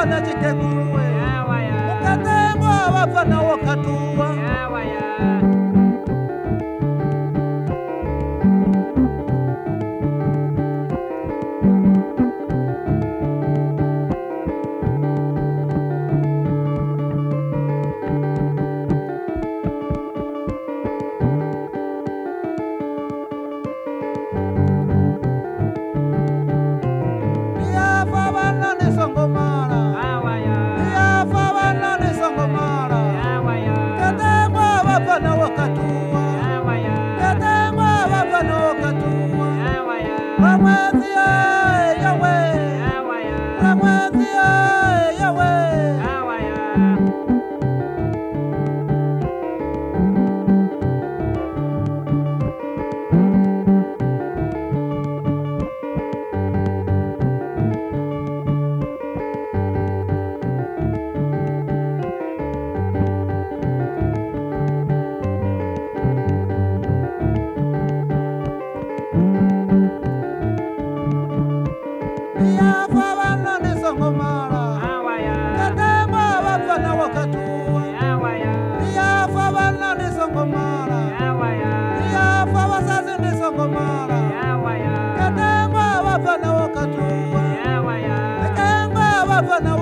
同じ手 wapo na wakatua, majengo ya. Wapo na